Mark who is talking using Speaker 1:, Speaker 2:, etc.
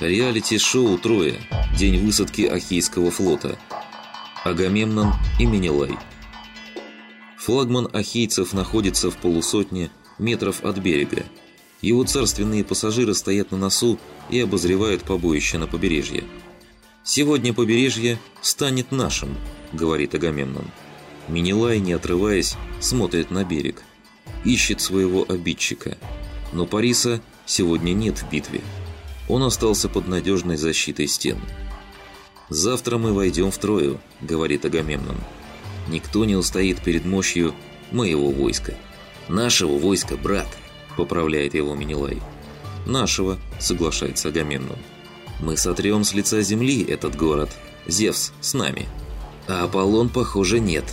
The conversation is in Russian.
Speaker 1: Реалити-шоу «Трое». День высадки Ахейского флота. Агамемнон и Менелай. Флагман ахейцев находится в полусотне метров от берега. Его царственные пассажиры стоят на носу и обозревают побоище на побережье. «Сегодня побережье станет нашим», — говорит Агамемнон. Менелай, не отрываясь, смотрит на берег. Ищет своего обидчика. Но Париса сегодня нет в битве. Он остался под надежной защитой стен. «Завтра мы войдем в Трою», — говорит Агамемнон. «Никто не устоит перед мощью моего войска». «Нашего войска, брат», — поправляет его Менелай. «Нашего», — соглашается Агамемнон. «Мы сотрем с лица земли этот город. Зевс с нами». «А Аполлон, похоже, нет»,